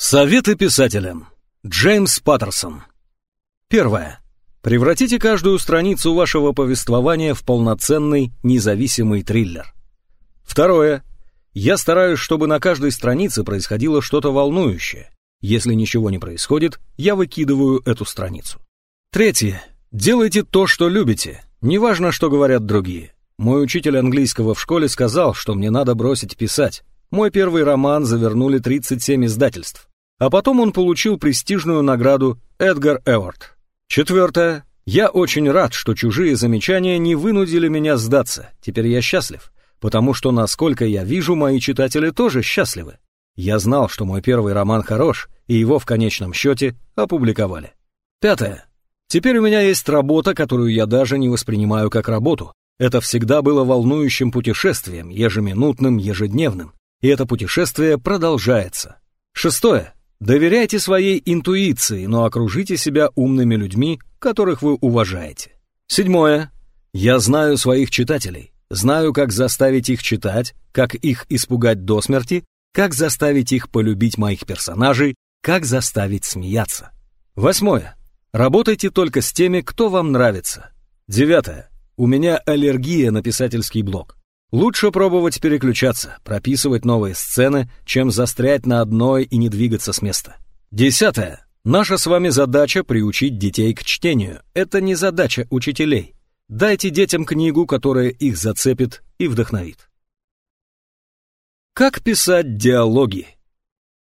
Советы писателям. Джеймс Паттерсон. Первое. Превратите каждую страницу вашего повествования в полноценный, независимый триллер. Второе. Я стараюсь, чтобы на каждой странице происходило что-то волнующее. Если ничего не происходит, я выкидываю эту страницу. Третье. Делайте то, что любите. Неважно, что говорят другие. Мой учитель английского в школе сказал, что мне надо бросить писать. Мой первый роман завернули 37 издательств а потом он получил престижную награду Эдгар Эвард. Четвертое. Я очень рад, что чужие замечания не вынудили меня сдаться. Теперь я счастлив, потому что, насколько я вижу, мои читатели тоже счастливы. Я знал, что мой первый роман хорош, и его в конечном счете опубликовали. Пятое. Теперь у меня есть работа, которую я даже не воспринимаю как работу. Это всегда было волнующим путешествием, ежеминутным, ежедневным. И это путешествие продолжается. Шестое. Доверяйте своей интуиции, но окружите себя умными людьми, которых вы уважаете. Седьмое. Я знаю своих читателей. Знаю, как заставить их читать, как их испугать до смерти, как заставить их полюбить моих персонажей, как заставить смеяться. Восьмое. Работайте только с теми, кто вам нравится. Девятое. У меня аллергия на писательский блог. Лучше пробовать переключаться, прописывать новые сцены, чем застрять на одной и не двигаться с места. Десятое. Наша с вами задача приучить детей к чтению. Это не задача учителей. Дайте детям книгу, которая их зацепит и вдохновит. Как писать диалоги?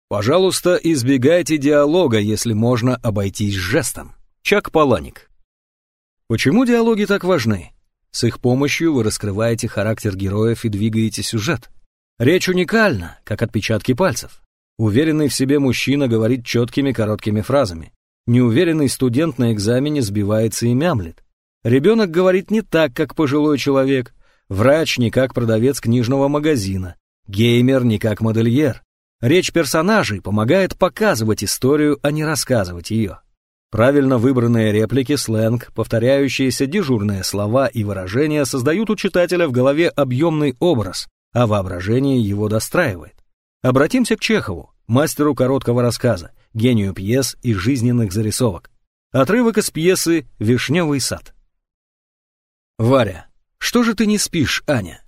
Пожалуйста, избегайте диалога, если можно обойтись жестом. Чак Паланик. Почему диалоги так важны? С их помощью вы раскрываете характер героев и двигаете сюжет. Речь уникальна, как отпечатки пальцев. Уверенный в себе мужчина говорит четкими короткими фразами. Неуверенный студент на экзамене сбивается и мямлет. Ребенок говорит не так, как пожилой человек. Врач не как продавец книжного магазина. Геймер не как модельер. Речь персонажей помогает показывать историю, а не рассказывать ее. Правильно выбранные реплики, сленг, повторяющиеся дежурные слова и выражения создают у читателя в голове объемный образ, а воображение его достраивает. Обратимся к Чехову, мастеру короткого рассказа, гению пьес и жизненных зарисовок. Отрывок из пьесы «Вишневый сад». Варя, что же ты не спишь, Аня?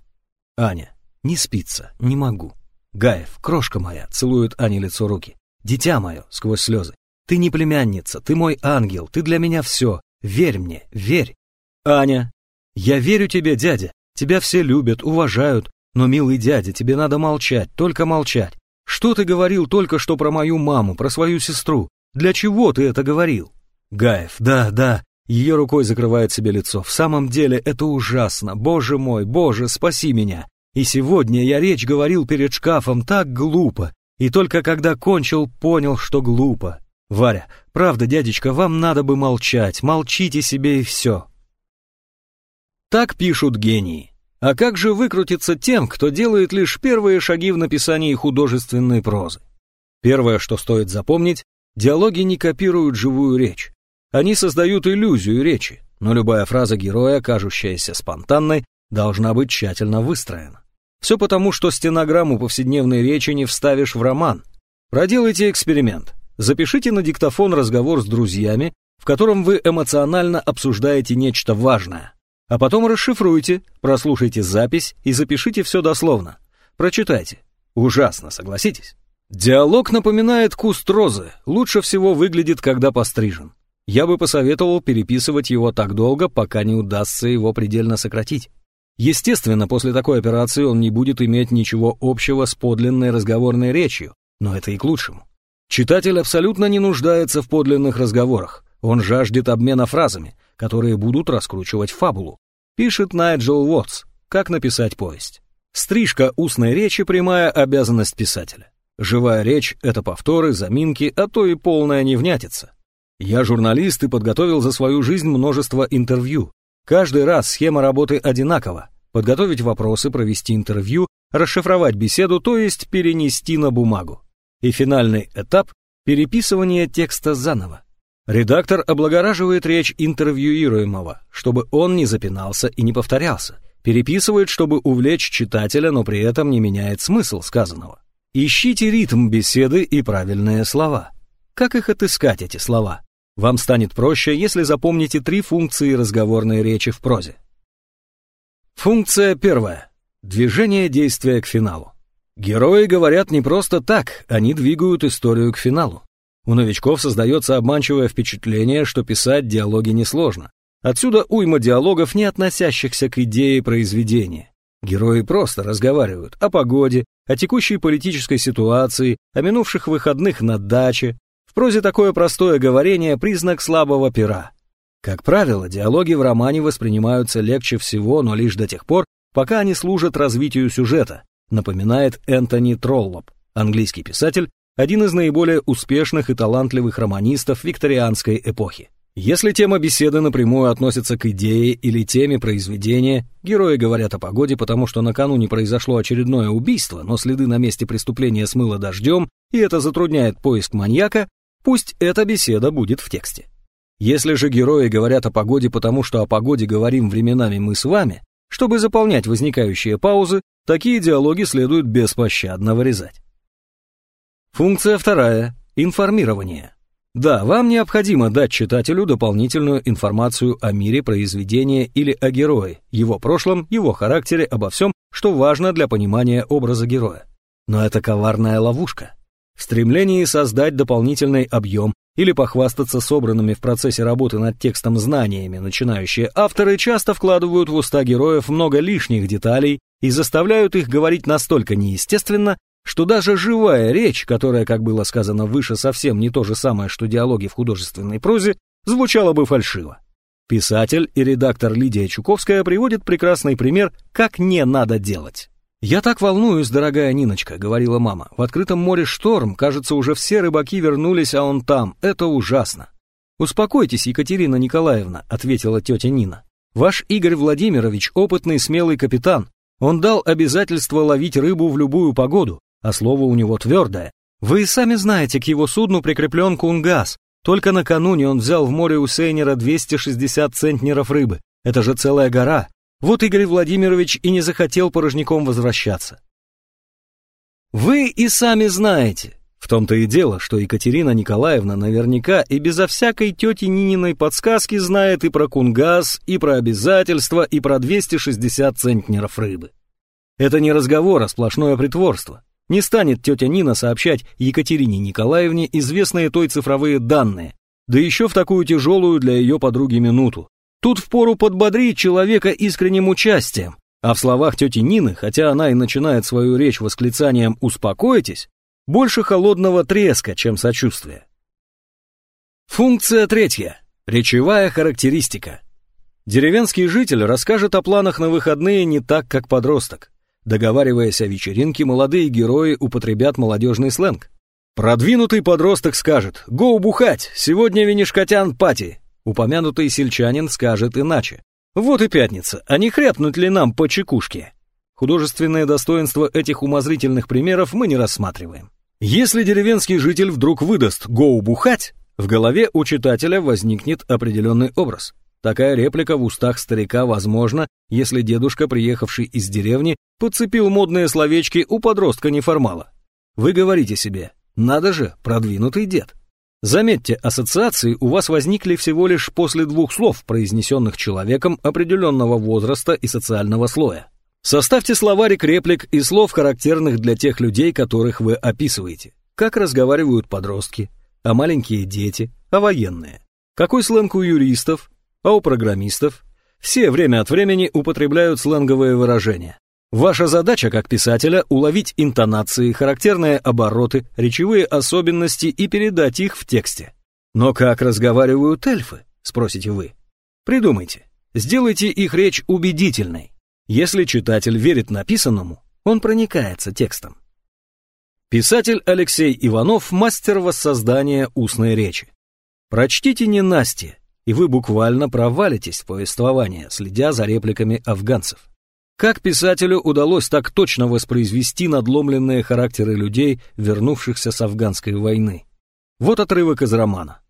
Аня, не спится, не могу. Гаев, крошка моя, целует Ане лицо руки. Дитя мое, сквозь слезы. Ты не племянница, ты мой ангел, ты для меня все. Верь мне, верь. Аня. Я верю тебе, дядя. Тебя все любят, уважают. Но, милый дядя, тебе надо молчать, только молчать. Что ты говорил только что про мою маму, про свою сестру? Для чего ты это говорил? Гаев, да, да. Ее рукой закрывает себе лицо. В самом деле это ужасно. Боже мой, боже, спаси меня. И сегодня я речь говорил перед шкафом так глупо. И только когда кончил, понял, что глупо. Варя, правда, дядечка, вам надо бы молчать, молчите себе и все. Так пишут гении. А как же выкрутиться тем, кто делает лишь первые шаги в написании художественной прозы? Первое, что стоит запомнить, диалоги не копируют живую речь. Они создают иллюзию речи, но любая фраза героя, кажущаяся спонтанной, должна быть тщательно выстроена. Все потому, что стенограмму повседневной речи не вставишь в роман. Проделайте эксперимент. Запишите на диктофон разговор с друзьями, в котором вы эмоционально обсуждаете нечто важное. А потом расшифруйте, прослушайте запись и запишите все дословно. Прочитайте. Ужасно, согласитесь? Диалог напоминает куст розы, лучше всего выглядит, когда пострижен. Я бы посоветовал переписывать его так долго, пока не удастся его предельно сократить. Естественно, после такой операции он не будет иметь ничего общего с подлинной разговорной речью, но это и к лучшему. Читатель абсолютно не нуждается в подлинных разговорах. Он жаждет обмена фразами, которые будут раскручивать фабулу. Пишет Найджел Уотс, как написать повесть. Стрижка устной речи – прямая обязанность писателя. Живая речь – это повторы, заминки, а то и полная невнятица. Я журналист и подготовил за свою жизнь множество интервью. Каждый раз схема работы одинакова. Подготовить вопросы, провести интервью, расшифровать беседу, то есть перенести на бумагу и финальный этап – переписывание текста заново. Редактор облагораживает речь интервьюируемого, чтобы он не запинался и не повторялся, переписывает, чтобы увлечь читателя, но при этом не меняет смысл сказанного. Ищите ритм беседы и правильные слова. Как их отыскать, эти слова? Вам станет проще, если запомните три функции разговорной речи в прозе. Функция первая. Движение действия к финалу. Герои говорят не просто так, они двигают историю к финалу. У новичков создается обманчивое впечатление, что писать диалоги несложно. Отсюда уйма диалогов, не относящихся к идее произведения. Герои просто разговаривают о погоде, о текущей политической ситуации, о минувших выходных на даче. В прозе такое простое говорение – признак слабого пера. Как правило, диалоги в романе воспринимаются легче всего, но лишь до тех пор, пока они служат развитию сюжета, напоминает Энтони Троллоп, английский писатель, один из наиболее успешных и талантливых романистов викторианской эпохи. Если тема беседы напрямую относится к идее или теме произведения, герои говорят о погоде, потому что накануне произошло очередное убийство, но следы на месте преступления смыло дождем, и это затрудняет поиск маньяка, пусть эта беседа будет в тексте. Если же герои говорят о погоде, потому что о погоде говорим временами мы с вами, чтобы заполнять возникающие паузы, такие диалоги следует беспощадно вырезать. Функция вторая – информирование. Да, вам необходимо дать читателю дополнительную информацию о мире произведения или о герое, его прошлом, его характере, обо всем, что важно для понимания образа героя. Но это коварная ловушка. В стремлении создать дополнительный объем или похвастаться собранными в процессе работы над текстом знаниями начинающие авторы часто вкладывают в уста героев много лишних деталей и заставляют их говорить настолько неестественно, что даже живая речь, которая, как было сказано выше, совсем не то же самое, что диалоги в художественной прозе, звучала бы фальшиво. Писатель и редактор Лидия Чуковская приводит прекрасный пример, как не надо делать. «Я так волнуюсь, дорогая Ниночка», — говорила мама. «В открытом море шторм, кажется, уже все рыбаки вернулись, а он там. Это ужасно». «Успокойтесь, Екатерина Николаевна», — ответила тетя Нина. «Ваш Игорь Владимирович — опытный, смелый капитан. Он дал обязательство ловить рыбу в любую погоду, а слово у него твердое. Вы сами знаете, к его судну прикреплен кунгас. Только накануне он взял в море у Сейнера 260 центнеров рыбы. Это же целая гора. Вот Игорь Владимирович и не захотел порожняком возвращаться. Вы и сами знаете. В том-то и дело, что Екатерина Николаевна наверняка и безо всякой тети Нининой подсказки знает и про кунгас, и про обязательства, и про 260 центнеров рыбы. Это не разговор, а сплошное притворство. Не станет тетя Нина сообщать Екатерине Николаевне известные той цифровые данные, да еще в такую тяжелую для ее подруги минуту. Тут впору подбодрить человека искренним участием, а в словах тети Нины, хотя она и начинает свою речь восклицанием «успокойтесь», больше холодного треска, чем сочувствия. Функция третья. Речевая характеристика. Деревенский житель расскажет о планах на выходные не так, как подросток. Договариваясь о вечеринке, молодые герои употребят молодежный сленг. Продвинутый подросток скажет «Гоу бухать! Сегодня винишкотян пати!» Упомянутый сельчанин скажет иначе. «Вот и пятница, а не хряпнуть ли нам по чекушке?» Художественное достоинство этих умозрительных примеров мы не рассматриваем. Если деревенский житель вдруг выдаст «Гоу бухать», в голове у читателя возникнет определенный образ. Такая реплика в устах старика возможна, если дедушка, приехавший из деревни, подцепил модные словечки у подростка-неформала. Вы говорите себе, надо же, продвинутый дед. Заметьте, ассоциации у вас возникли всего лишь после двух слов, произнесенных человеком определенного возраста и социального слоя. Составьте словарик реплик и слов, характерных для тех людей, которых вы описываете. Как разговаривают подростки, а маленькие дети, а военные. Какой сленг у юристов, а у программистов все время от времени употребляют сленговые выражения. Ваша задача как писателя уловить интонации, характерные обороты, речевые особенности и передать их в тексте. Но как разговаривают эльфы, спросите вы? Придумайте, сделайте их речь убедительной. Если читатель верит написанному, он проникается текстом. Писатель Алексей Иванов – мастер воссоздания устной речи. Прочтите не Насте, и вы буквально провалитесь в повествование, следя за репликами афганцев. Как писателю удалось так точно воспроизвести надломленные характеры людей, вернувшихся с афганской войны? Вот отрывок из романа.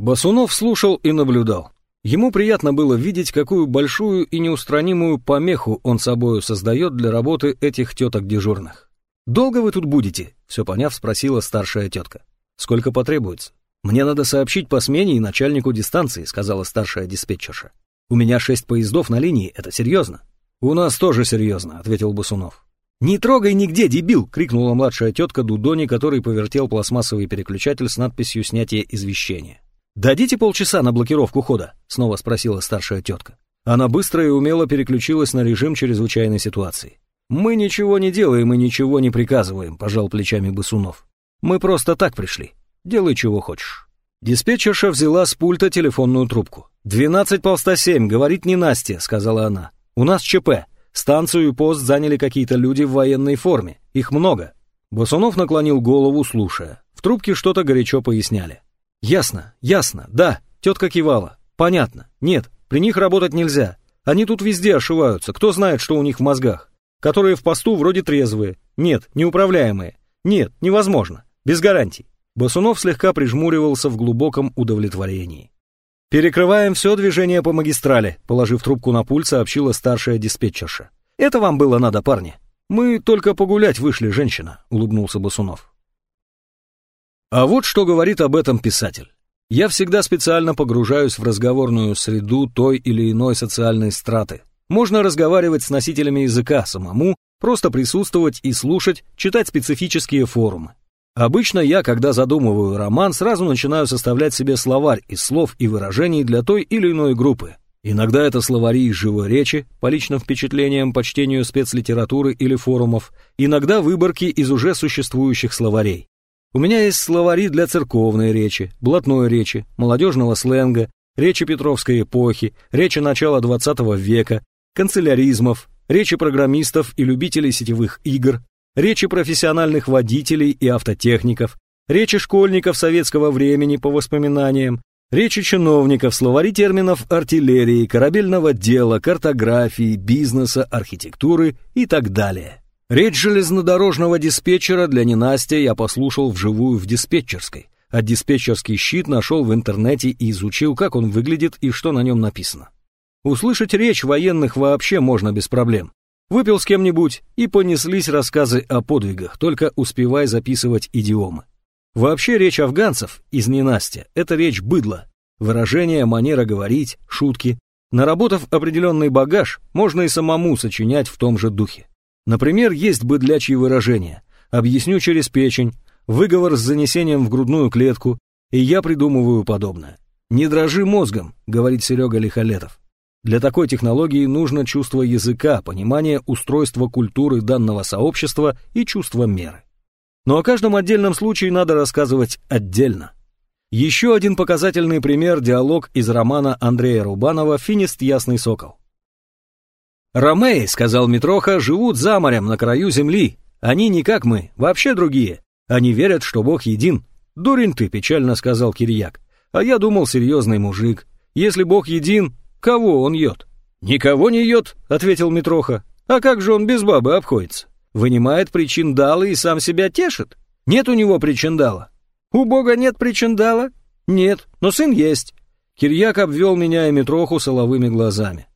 Басунов слушал и наблюдал. Ему приятно было видеть, какую большую и неустранимую помеху он собою создает для работы этих теток дежурных. «Долго вы тут будете?» — все поняв, спросила старшая тетка. «Сколько потребуется?» «Мне надо сообщить по смене и начальнику дистанции», — сказала старшая диспетчерша. «У меня шесть поездов на линии, это серьезно». «У нас тоже серьезно», — ответил Басунов. «Не трогай нигде, дебил!» — крикнула младшая тетка Дудони, который повертел пластмассовый переключатель с надписью «Снятие извещения». «Дадите полчаса на блокировку хода?» — снова спросила старшая тетка. Она быстро и умело переключилась на режим чрезвычайной ситуации. «Мы ничего не делаем и ничего не приказываем», — пожал плечами Басунов. «Мы просто так пришли. Делай, чего хочешь». Диспетчерша взяла с пульта телефонную трубку. «Двенадцать полста семь, говорит не Настя», — сказала она. «У нас ЧП. Станцию и пост заняли какие-то люди в военной форме. Их много». Басунов наклонил голову, слушая. В трубке что-то горячо поясняли. «Ясно, ясно, да», — тетка кивала. «Понятно. Нет, при них работать нельзя. Они тут везде ошиваются, кто знает, что у них в мозгах которые в посту вроде трезвые. Нет, неуправляемые. Нет, невозможно. Без гарантий. Басунов слегка прижмуривался в глубоком удовлетворении. «Перекрываем все движение по магистрали», положив трубку на пульт, сообщила старшая диспетчерша. «Это вам было надо, парни. Мы только погулять вышли, женщина», улыбнулся Басунов. А вот что говорит об этом писатель. Я всегда специально погружаюсь в разговорную среду той или иной социальной страты, можно разговаривать с носителями языка самому, просто присутствовать и слушать, читать специфические форумы. Обычно я, когда задумываю роман, сразу начинаю составлять себе словарь из слов и выражений для той или иной группы. Иногда это словари из живой речи, по личным впечатлениям по чтению спецлитературы или форумов, иногда выборки из уже существующих словарей. У меня есть словари для церковной речи, блатной речи, молодежного сленга, речи Петровской эпохи, речи начала XX века, канцеляризмов, речи программистов и любителей сетевых игр, речи профессиональных водителей и автотехников, речи школьников советского времени по воспоминаниям, речи чиновников, словари терминов артиллерии, корабельного дела, картографии, бизнеса, архитектуры и так далее. Речь железнодорожного диспетчера для ненастья я послушал вживую в диспетчерской, а диспетчерский щит нашел в интернете и изучил, как он выглядит и что на нем написано. Услышать речь военных вообще можно без проблем. Выпил с кем-нибудь, и понеслись рассказы о подвигах, только успевай записывать идиомы. Вообще речь афганцев из ненастья – это речь быдла. Выражение, манера говорить, шутки. Наработав определенный багаж, можно и самому сочинять в том же духе. Например, есть быдлячьи выражения. Объясню через печень, выговор с занесением в грудную клетку, и я придумываю подобное. «Не дрожи мозгом», — говорит Серега Лихолетов. Для такой технологии нужно чувство языка, понимание устройства культуры данного сообщества и чувство меры. Но о каждом отдельном случае надо рассказывать отдельно. Еще один показательный пример – диалог из романа Андрея Рубанова «Финист Ясный Сокол». «Ромеи, — сказал Митроха, — живут за морем на краю земли. Они не как мы, вообще другие. Они верят, что Бог един. Дурень ты, — печально сказал Кирьяк. А я думал, серьезный мужик. Если Бог един, Кого он ед? Никого не ед, ответил Митроха. А как же он без бабы обходится? Вынимает причиндалы и сам себя тешит? Нет у него причиндала. У Бога нет причиндала? Нет, но сын есть. Кирьяк обвел меня и Митроху соловыми глазами.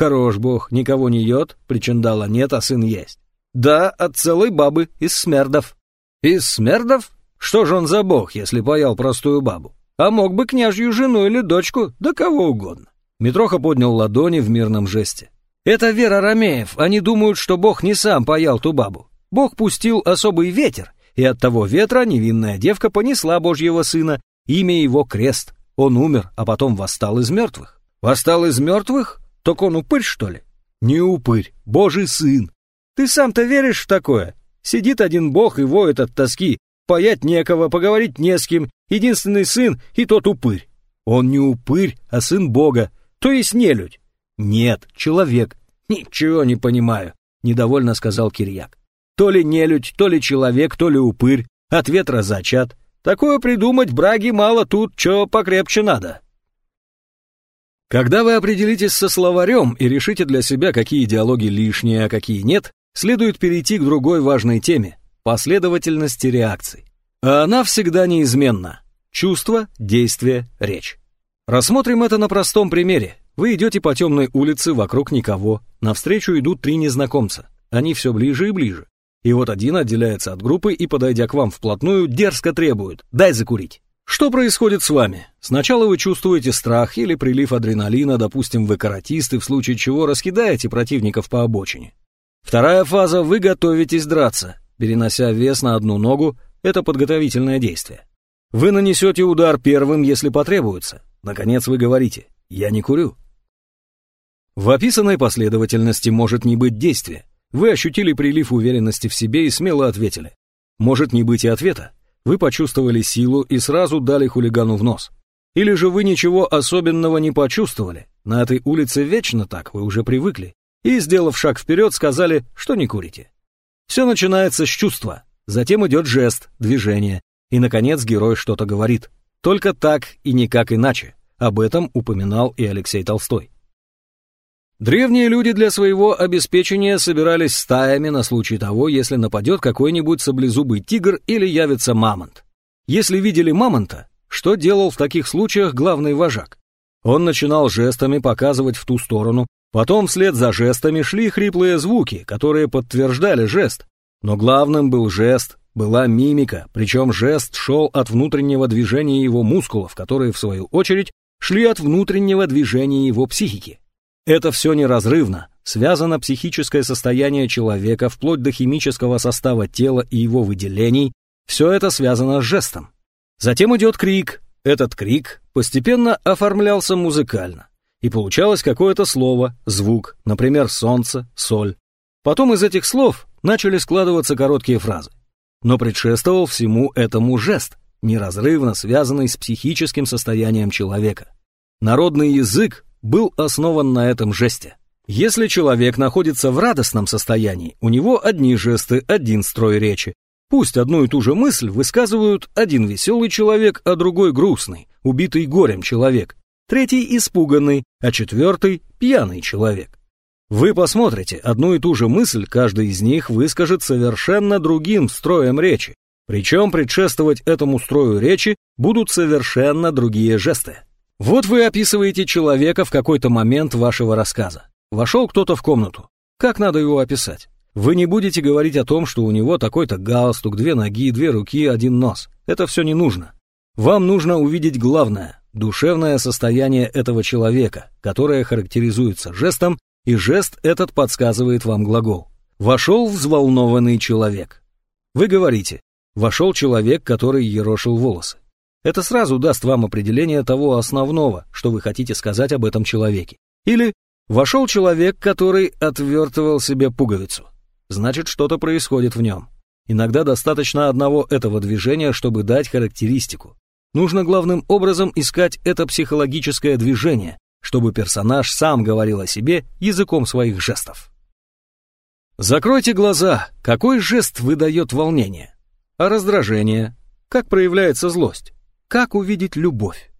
Хорош Бог, никого не ед, причиндала нет, а сын есть. Да, от целой бабы, из смердов. Из смердов? Что же он за бог, если паял простую бабу? А мог бы княжью жену или дочку, да кого угодно. Митроха поднял ладони в мирном жесте. «Это Вера Ромеев. Они думают, что Бог не сам паял ту бабу. Бог пустил особый ветер, и от того ветра невинная девка понесла Божьего сына, имя его Крест. Он умер, а потом восстал из мертвых. Восстал из мертвых? Так он упырь, что ли? Не упырь, Божий сын. Ты сам-то веришь в такое? Сидит один Бог и воет от тоски, паять некого, поговорить не с кем, единственный сын и тот упырь. Он не упырь, а сын Бога, то есть нелюдь? Нет, человек. Ничего не понимаю, недовольно сказал Кирьяк. То ли нелюдь, то ли человек, то ли упырь. От ветра зачат. Такое придумать браги мало тут, чё покрепче надо. Когда вы определитесь со словарем и решите для себя, какие диалоги лишние, а какие нет, следует перейти к другой важной теме – последовательности реакций. А она всегда неизменна. Чувство, действие, речь. Рассмотрим это на простом примере. Вы идете по темной улице, вокруг никого. Навстречу идут три незнакомца. Они все ближе и ближе. И вот один отделяется от группы и, подойдя к вам вплотную, дерзко требует «дай закурить». Что происходит с вами? Сначала вы чувствуете страх или прилив адреналина, допустим, вы каратисты, в случае чего раскидаете противников по обочине. Вторая фаза – вы готовитесь драться, перенося вес на одну ногу – это подготовительное действие. Вы нанесете удар первым, если потребуется. Наконец вы говорите «я не курю». В описанной последовательности может не быть действия. Вы ощутили прилив уверенности в себе и смело ответили. Может не быть и ответа. Вы почувствовали силу и сразу дали хулигану в нос. Или же вы ничего особенного не почувствовали. На этой улице вечно так, вы уже привыкли. И, сделав шаг вперед, сказали, что не курите. Все начинается с чувства, затем идет жест, движение, и, наконец, герой что-то говорит. Только так и никак иначе. Об этом упоминал и Алексей Толстой. Древние люди для своего обеспечения собирались стаями на случай того, если нападет какой-нибудь саблезубый тигр или явится мамонт. Если видели мамонта, что делал в таких случаях главный вожак? Он начинал жестами показывать в ту сторону, потом вслед за жестами шли хриплые звуки, которые подтверждали жест. Но главным был жест, была мимика, причем жест шел от внутреннего движения его мускулов, которые, в свою очередь, шли от внутреннего движения его психики. Это все неразрывно, связано психическое состояние человека вплоть до химического состава тела и его выделений, все это связано с жестом. Затем идет крик, этот крик постепенно оформлялся музыкально, и получалось какое-то слово, звук, например, солнце, соль. Потом из этих слов начали складываться короткие фразы. Но предшествовал всему этому жест, неразрывно связанный с психическим состоянием человека. Народный язык был основан на этом жесте. Если человек находится в радостном состоянии, у него одни жесты, один строй речи. Пусть одну и ту же мысль высказывают один веселый человек, а другой грустный, убитый горем человек, третий испуганный, а четвертый пьяный человек. Вы посмотрите, одну и ту же мысль каждый из них выскажет совершенно другим строем речи, причем предшествовать этому строю речи будут совершенно другие жесты. Вот вы описываете человека в какой-то момент вашего рассказа. Вошел кто-то в комнату. Как надо его описать? Вы не будете говорить о том, что у него такой-то галстук, две ноги, две руки, один нос. Это все не нужно. Вам нужно увидеть главное – душевное состояние этого человека, которое характеризуется жестом, и жест этот подсказывает вам глагол. Вошел взволнованный человек. Вы говорите, вошел человек, который ерошил волосы. Это сразу даст вам определение того основного, что вы хотите сказать об этом человеке. Или вошел человек, который отвертывал себе пуговицу. Значит, что-то происходит в нем. Иногда достаточно одного этого движения, чтобы дать характеристику. Нужно главным образом искать это психологическое движение, чтобы персонаж сам говорил о себе языком своих жестов. Закройте глаза. Какой жест выдает волнение? А раздражение? Как проявляется злость? Как увидеть любовь?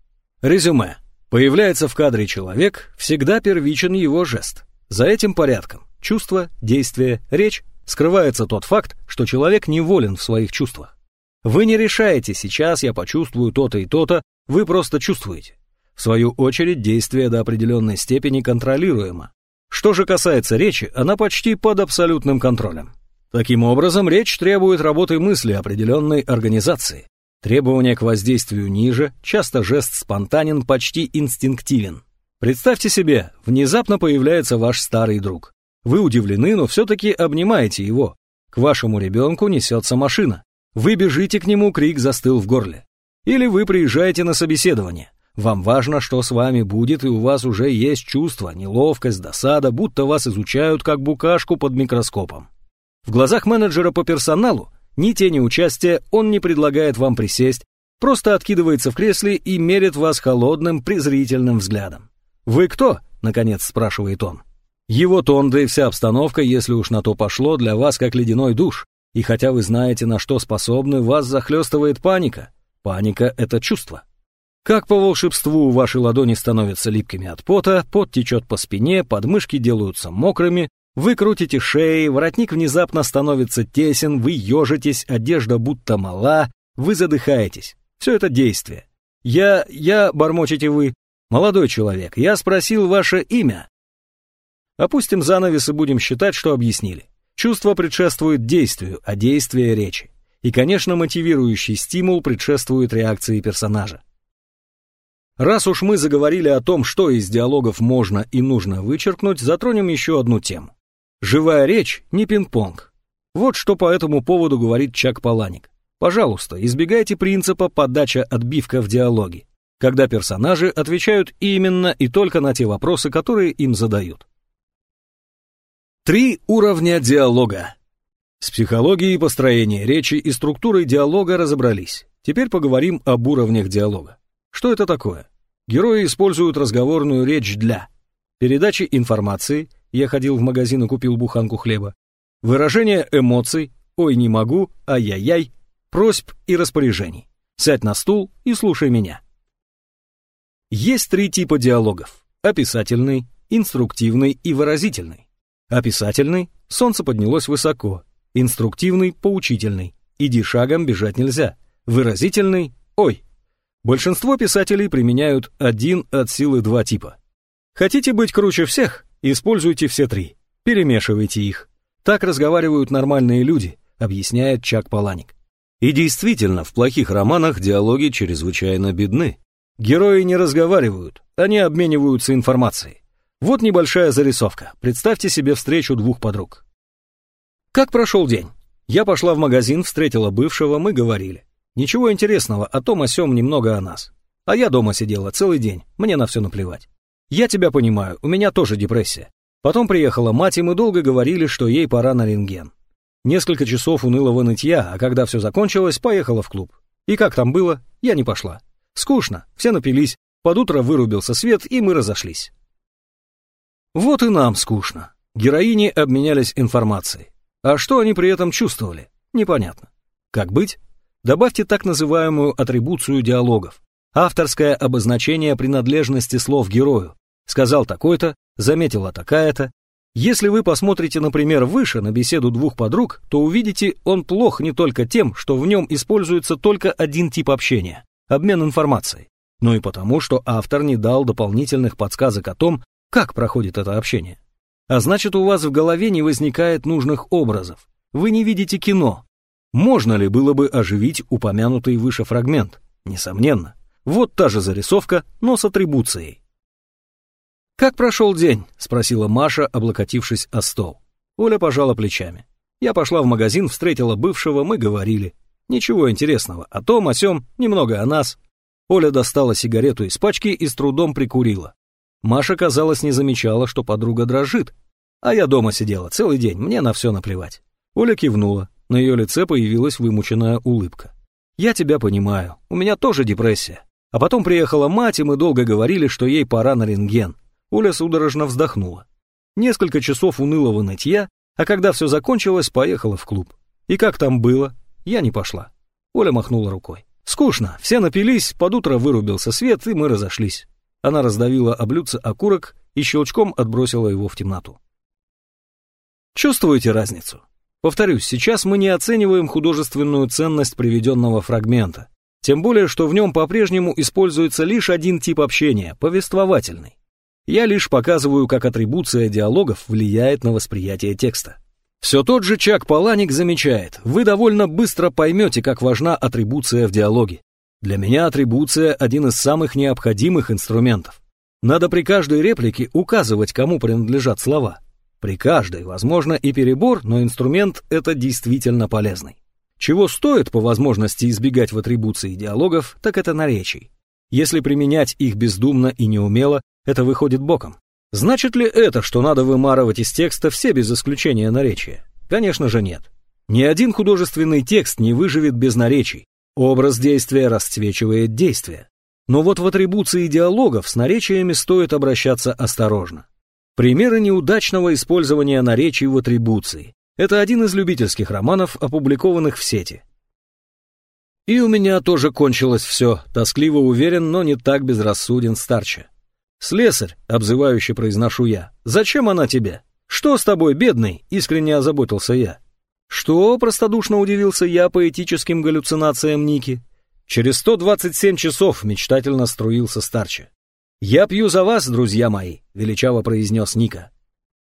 Резюме. Появляется в кадре человек, всегда первичен его жест. За этим порядком – чувство, действие, речь – скрывается тот факт, что человек неволен в своих чувствах. Вы не решаете, сейчас я почувствую то-то и то-то, вы просто чувствуете. В свою очередь, действие до определенной степени контролируемо. Что же касается речи, она почти под абсолютным контролем. Таким образом, речь требует работы мысли определенной организации. Требования к воздействию ниже, часто жест спонтанен, почти инстинктивен. Представьте себе, внезапно появляется ваш старый друг. Вы удивлены, но все-таки обнимаете его. К вашему ребенку несется машина. Вы бежите к нему, крик застыл в горле. Или вы приезжаете на собеседование. Вам важно, что с вами будет, и у вас уже есть чувство, неловкость, досада, будто вас изучают как букашку под микроскопом. В глазах менеджера по персоналу ни тени участия он не предлагает вам присесть, просто откидывается в кресле и мерит вас холодным, презрительным взглядом. «Вы кто?» — наконец спрашивает он. Его тон, да и вся обстановка, если уж на то пошло, для вас как ледяной душ. И хотя вы знаете, на что способны, вас захлестывает паника. Паника — это чувство. Как по волшебству ваши ладони становятся липкими от пота, пот течет по спине, подмышки делаются мокрыми, вы крутите шеи, воротник внезапно становится тесен, вы ежитесь, одежда будто мала, вы задыхаетесь. Все это действие. Я, я, бормочете вы, молодой человек, я спросил ваше имя. Опустим занавес и будем считать, что объяснили. Чувство предшествует действию, а действие — речи. И, конечно, мотивирующий стимул предшествует реакции персонажа. Раз уж мы заговорили о том, что из диалогов можно и нужно вычеркнуть, затронем еще одну тему. Живая речь не пинг-понг. Вот что по этому поводу говорит Чак Паланик. Пожалуйста, избегайте принципа подача-отбивка в диалоге, когда персонажи отвечают именно и только на те вопросы, которые им задают. Три уровня диалога. С психологией построения речи и структурой диалога разобрались. Теперь поговорим об уровнях диалога. Что это такое? Герои используют разговорную речь для передачи информации, я ходил в магазин и купил буханку хлеба, выражения эмоций, ой, не могу, ай-яй-яй, просьб и распоряжений. Сядь на стул и слушай меня. Есть три типа диалогов. Описательный, инструктивный и выразительный. Описательный – солнце поднялось высоко. Инструктивный – поучительный. Иди шагом, бежать нельзя. Выразительный – ой, Большинство писателей применяют один от силы два типа. Хотите быть круче всех? Используйте все три. Перемешивайте их. Так разговаривают нормальные люди, объясняет Чак Паланик. И действительно, в плохих романах диалоги чрезвычайно бедны. Герои не разговаривают, они обмениваются информацией. Вот небольшая зарисовка. Представьте себе встречу двух подруг. Как прошел день? Я пошла в магазин, встретила бывшего, мы говорили. Ничего интересного, о том о сём немного о нас. А я дома сидела целый день, мне на все наплевать. Я тебя понимаю, у меня тоже депрессия. Потом приехала мать, и мы долго говорили, что ей пора на рентген. Несколько часов унылого нытья, а когда все закончилось, поехала в клуб. И как там было, я не пошла. Скучно, все напились, под утро вырубился свет, и мы разошлись. Вот и нам скучно. Героини обменялись информацией. А что они при этом чувствовали? Непонятно. Как быть? Добавьте так называемую атрибуцию диалогов. Авторское обозначение принадлежности слов герою. Сказал такой-то, заметила такая-то. Если вы посмотрите, например, выше на беседу двух подруг, то увидите, он плох не только тем, что в нем используется только один тип общения – обмен информацией, но и потому, что автор не дал дополнительных подсказок о том, как проходит это общение. А значит, у вас в голове не возникает нужных образов. Вы не видите кино, можно ли было бы оживить упомянутый выше фрагмент? Несомненно. Вот та же зарисовка, но с атрибуцией. «Как прошел день?» — спросила Маша, облокотившись о стол. Оля пожала плечами. Я пошла в магазин, встретила бывшего, мы говорили. Ничего интересного, о том, о сём, немного о нас. Оля достала сигарету из пачки и с трудом прикурила. Маша, казалось, не замечала, что подруга дрожит. А я дома сидела целый день, мне на все наплевать. Оля кивнула. На ее лице появилась вымученная улыбка. «Я тебя понимаю, у меня тоже депрессия. А потом приехала мать, и мы долго говорили, что ей пора на рентген». Оля судорожно вздохнула. Несколько часов унылого нытья, а когда все закончилось, поехала в клуб. И как там было? Я не пошла. Оля махнула рукой. Скучно, все напились, под утро вырубился свет, и мы разошлись. Она раздавила облюдце окурок и щелчком отбросила его в темноту. Чувствуете разницу? Повторюсь, сейчас мы не оцениваем художественную ценность приведенного фрагмента, тем более, что в нем по-прежнему используется лишь один тип общения – повествовательный. Я лишь показываю, как атрибуция диалогов влияет на восприятие текста. Все тот же Чак Паланик замечает, вы довольно быстро поймете, как важна атрибуция в диалоге. Для меня атрибуция – один из самых необходимых инструментов. Надо при каждой реплике указывать, кому принадлежат слова – при каждой, возможно, и перебор, но инструмент это действительно полезный. Чего стоит по возможности избегать в атрибуции диалогов, так это наречий. Если применять их бездумно и неумело, это выходит боком. Значит ли это, что надо вымарывать из текста все без исключения наречия? Конечно же нет. Ни один художественный текст не выживет без наречий. Образ действия расцвечивает действие. Но вот в атрибуции диалогов с наречиями стоит обращаться осторожно. Примеры неудачного использования наречий в атрибуции. Это один из любительских романов, опубликованных в сети. И у меня тоже кончилось все, тоскливо уверен, но не так безрассуден старче. «Слесарь», — обзывающе произношу я, — «зачем она тебе? Что с тобой, бедный?» — искренне озаботился я. «Что?» — простодушно удивился я поэтическим галлюцинациям Ники. Через 127 часов мечтательно струился старче. «Я пью за вас, друзья мои», — величаво произнес Ника.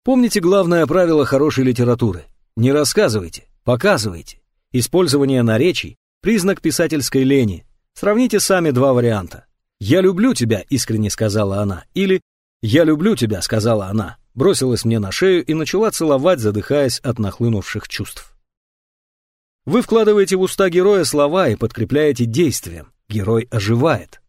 Помните главное правило хорошей литературы. Не рассказывайте, показывайте. Использование наречий – признак писательской лени. Сравните сами два варианта. «Я люблю тебя», — искренне сказала она, или «Я люблю тебя», — сказала она, бросилась мне на шею и начала целовать, задыхаясь от нахлынувших чувств. Вы вкладываете в уста героя слова и подкрепляете действием. Герой оживает.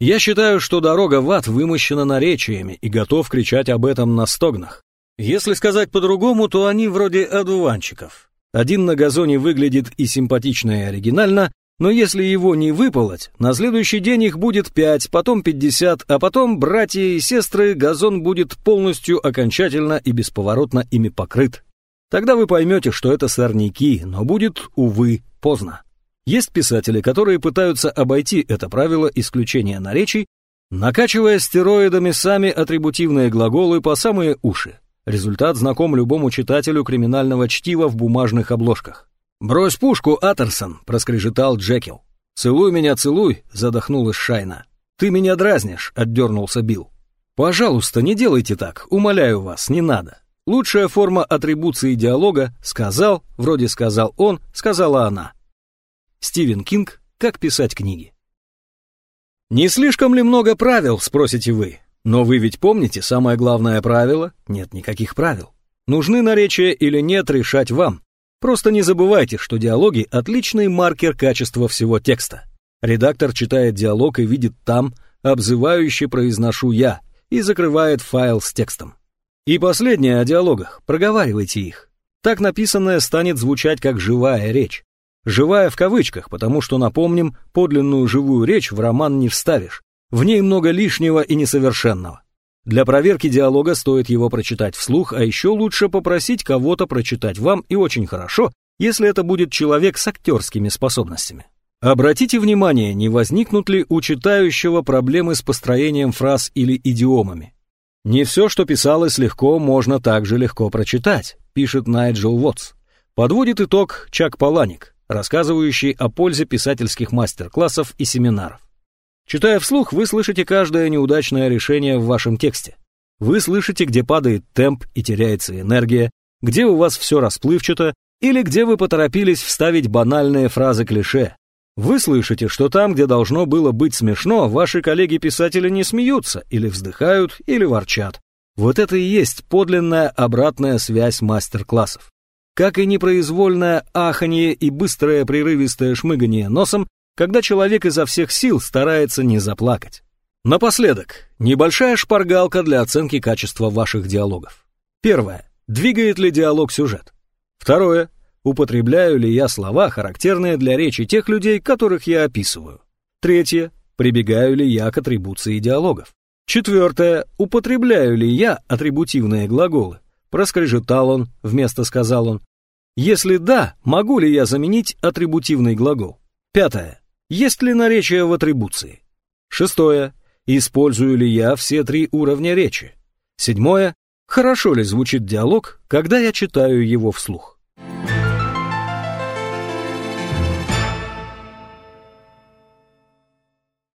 Я считаю, что дорога в ад вымощена наречиями и готов кричать об этом на стогнах. Если сказать по-другому, то они вроде одуванчиков. Один на газоне выглядит и симпатично, и оригинально, но если его не выполоть, на следующий день их будет пять, потом пятьдесят, а потом, братья и сестры, газон будет полностью, окончательно и бесповоротно ими покрыт. Тогда вы поймете, что это сорняки, но будет, увы, поздно. Есть писатели, которые пытаются обойти это правило исключения наречий, накачивая стероидами сами атрибутивные глаголы по самые уши. Результат знаком любому читателю криминального чтива в бумажных обложках. «Брось пушку, Атерсон!» — проскрежетал Джекил. «Целуй меня, целуй!» — задохнулась Шайна. «Ты меня дразнишь!» — отдернулся Билл. «Пожалуйста, не делайте так, умоляю вас, не надо. Лучшая форма атрибуции диалога «сказал», вроде «сказал он», «сказала она». Стивен Кинг «Как писать книги». «Не слишком ли много правил?» — спросите вы. Но вы ведь помните самое главное правило? Нет никаких правил. Нужны наречия или нет, решать вам. Просто не забывайте, что диалоги – отличный маркер качества всего текста. Редактор читает диалог и видит там «обзывающе произношу я» и закрывает файл с текстом. И последнее о диалогах, проговаривайте их. Так написанное станет звучать как живая речь. Живая в кавычках, потому что, напомним, подлинную живую речь в роман не вставишь. В ней много лишнего и несовершенного. Для проверки диалога стоит его прочитать вслух, а еще лучше попросить кого-то прочитать вам, и очень хорошо, если это будет человек с актерскими способностями. Обратите внимание, не возникнут ли у читающего проблемы с построением фраз или идиомами. Не все, что писалось легко, можно также легко прочитать, пишет Найджел Уотс. Подводит итог Чак Паланик, рассказывающий о пользе писательских мастер-классов и семинаров. Читая вслух, вы слышите каждое неудачное решение в вашем тексте. Вы слышите, где падает темп и теряется энергия, где у вас все расплывчато, или где вы поторопились вставить банальные фразы-клише. Вы слышите, что там, где должно было быть смешно, ваши коллеги-писатели не смеются, или вздыхают, или ворчат. Вот это и есть подлинная обратная связь мастер-классов. Как и непроизвольное аханье и быстрое прерывистое шмыгание носом, когда человек изо всех сил старается не заплакать. Напоследок, небольшая шпаргалка для оценки качества ваших диалогов. Первое. Двигает ли диалог сюжет? Второе. Употребляю ли я слова, характерные для речи тех людей, которых я описываю? Третье. Прибегаю ли я к атрибуции диалогов? Четвертое. Употребляю ли я атрибутивные глаголы? Проскрежетал он, вместо сказал он. Если да, могу ли я заменить атрибутивный глагол? Пятое. Есть ли наречие в атрибуции? Шестое. Использую ли я все три уровня речи? Седьмое. Хорошо ли звучит диалог, когда я читаю его вслух?